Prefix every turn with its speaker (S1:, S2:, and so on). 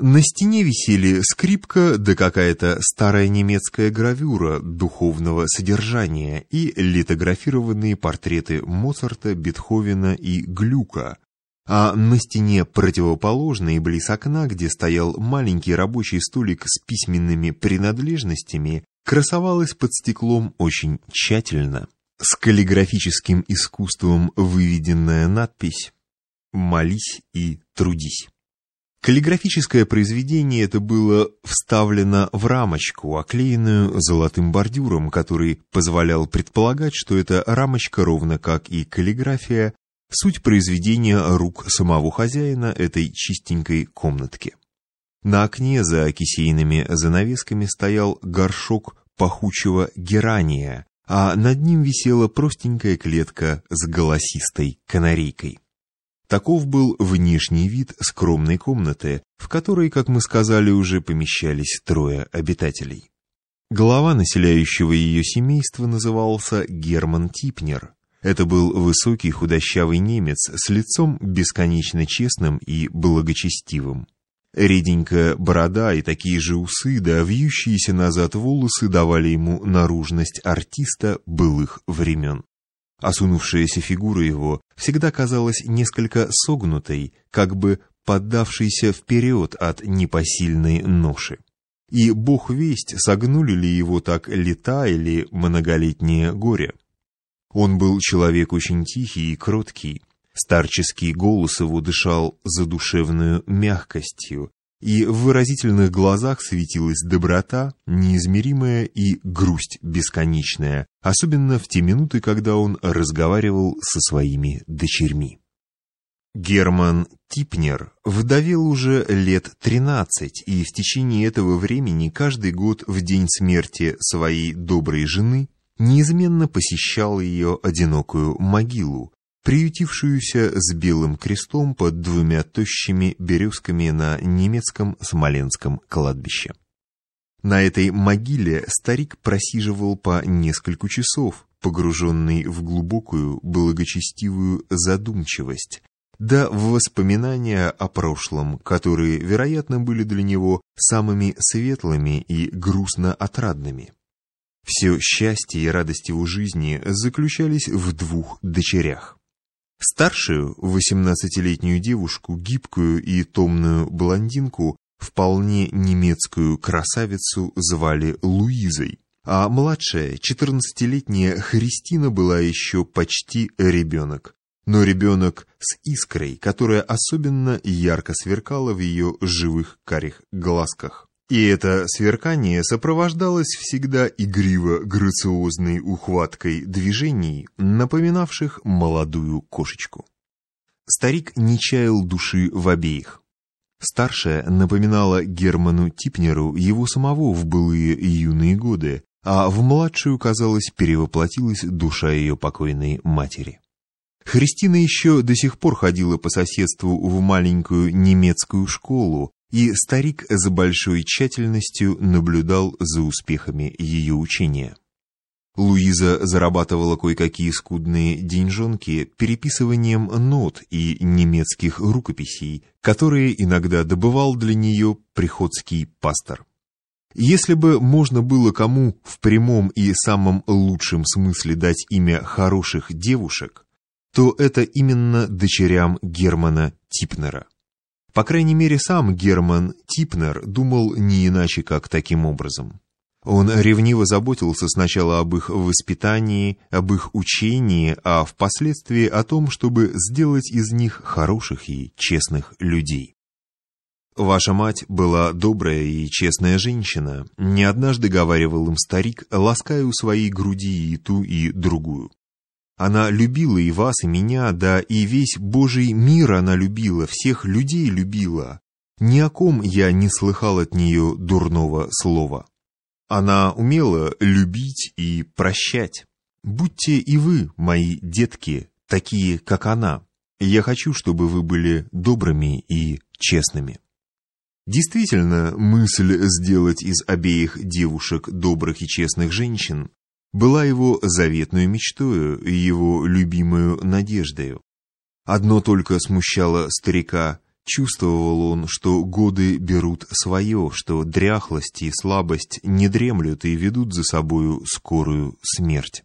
S1: На стене висели скрипка да какая-то старая немецкая гравюра духовного содержания и литографированные портреты Моцарта, Бетховена и Глюка. А на стене противоположной, близ окна, где стоял маленький рабочий столик с письменными принадлежностями, красовалась под стеклом очень тщательно, с каллиграфическим искусством выведенная надпись «Молись и трудись». Каллиграфическое произведение это было вставлено в рамочку, оклеенную золотым бордюром, который позволял предполагать, что эта рамочка, ровно как и каллиграфия, суть произведения рук самого хозяина этой чистенькой комнатки. На окне за кисейными занавесками стоял горшок пахучего герания, а над ним висела простенькая клетка с голосистой канарейкой. Таков был внешний вид скромной комнаты, в которой, как мы сказали, уже помещались трое обитателей. Глава населяющего ее семейства назывался Герман Типнер. Это был высокий худощавый немец с лицом бесконечно честным и благочестивым. Реденькая борода и такие же усы, да вьющиеся назад волосы давали ему наружность артиста былых времен. Осунувшаяся фигура его всегда казалась несколько согнутой, как бы поддавшейся вперед от непосильной ноши. И бог весть, согнули ли его так лета или многолетнее горе. Он был человек очень тихий и кроткий, старческий голос его дышал задушевную мягкостью, и в выразительных глазах светилась доброта, неизмеримая и грусть бесконечная, особенно в те минуты, когда он разговаривал со своими дочерьми. Герман Типнер вдовел уже лет тринадцать, и в течение этого времени каждый год в день смерти своей доброй жены неизменно посещал ее одинокую могилу, приютившуюся с белым крестом под двумя тощими березками на немецком Смоленском кладбище. На этой могиле старик просиживал по несколько часов, погруженный в глубокую, благочестивую задумчивость, да в воспоминания о прошлом, которые, вероятно, были для него самыми светлыми и грустно отрадными. Все счастье и радость его жизни заключались в двух дочерях. Старшую, восемнадцатилетнюю девушку, гибкую и томную блондинку, вполне немецкую красавицу звали Луизой, а младшая, четырнадцатилетняя Христина была еще почти ребенок, но ребенок с искрой, которая особенно ярко сверкала в ее живых карих глазках. И это сверкание сопровождалось всегда игриво-грациозной ухваткой движений, напоминавших молодую кошечку. Старик не чаял души в обеих. Старшая напоминала Герману Типнеру его самого в былые юные годы, а в младшую, казалось, перевоплотилась душа ее покойной матери. Христина еще до сих пор ходила по соседству в маленькую немецкую школу, и старик с большой тщательностью наблюдал за успехами ее учения. Луиза зарабатывала кое-какие скудные деньжонки переписыванием нот и немецких рукописей, которые иногда добывал для нее приходский пастор. Если бы можно было кому в прямом и самом лучшем смысле дать имя хороших девушек, то это именно дочерям Германа Типнера. По крайней мере, сам Герман Типнер думал не иначе, как таким образом. Он ревниво заботился сначала об их воспитании, об их учении, а впоследствии о том, чтобы сделать из них хороших и честных людей. «Ваша мать была добрая и честная женщина», — не однажды говаривал им старик, лаская у своей груди и ту, и другую. Она любила и вас, и меня, да и весь Божий мир она любила, всех людей любила. Ни о ком я не слыхал от нее дурного слова. Она умела любить и прощать. Будьте и вы, мои детки, такие, как она. Я хочу, чтобы вы были добрыми и честными. Действительно, мысль сделать из обеих девушек добрых и честных женщин была его заветной мечтою его любимою надеждою. Одно только смущало старика, Чувствовал он, что годы берут свое, что дряхлость и слабость не дремлют и ведут за собою скорую смерть.